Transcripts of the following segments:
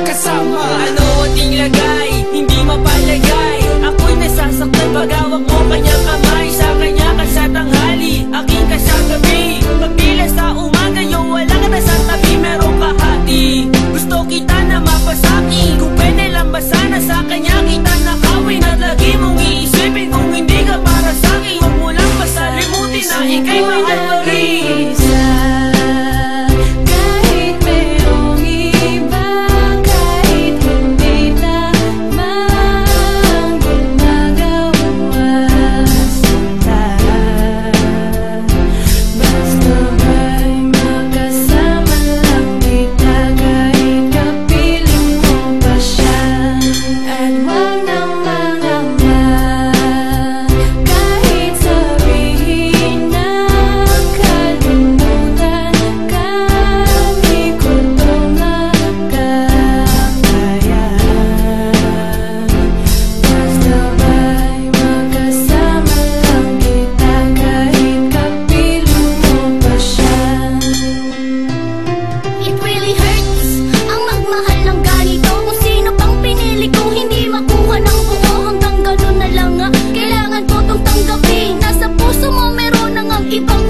kasama. Ano ating lagay, hindi mapalagay. Ako'y nasasaktan pag hawak mo kanyang kamay. Sa kanya ka sa tanghali, aking ka sa gabi Pagpila sa umaga, yung wala ka na sa tabi. Meron ka gusto kita na mapasaki Kung pwede lang ba sana sa kanya kita nakawin At lagi mong iisipin kung hindi ka para sa'kin. Huwag mo lang pasalimutin na ikay mahal ko rin meron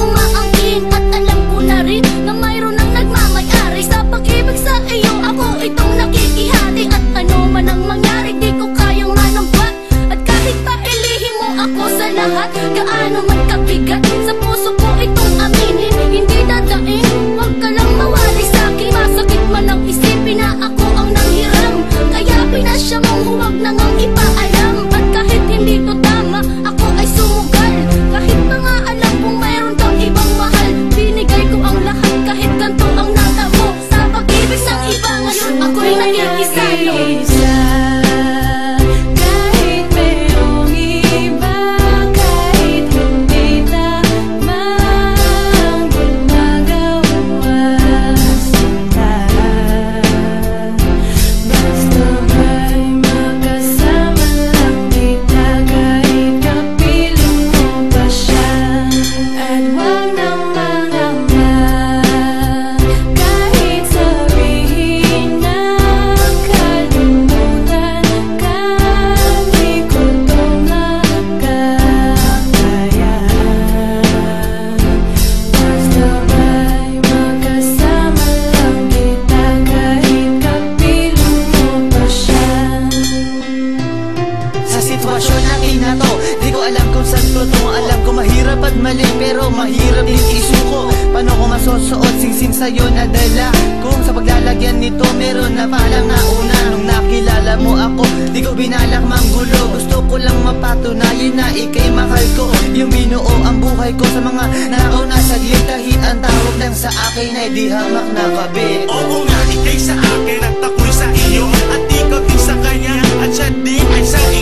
bumalik Pero mahirap din isuko. Paano ko masusuot singsin sa'yo na dala? Kung sa paglalagyan nito meron na palang nauna Nung nakilala mo ako Di ko binalak mang gulo Gusto ko lang mapatunayan na ikay mahal ko. Yung binuo ang buhay ko sa mga nauna. Saglit Kahit ang tawag lang sa akin ay di hamak na kabit Oo nga ikay sa akin at ako'y sa iyo At ikaw din sa kanya at siya din ay sa iyo.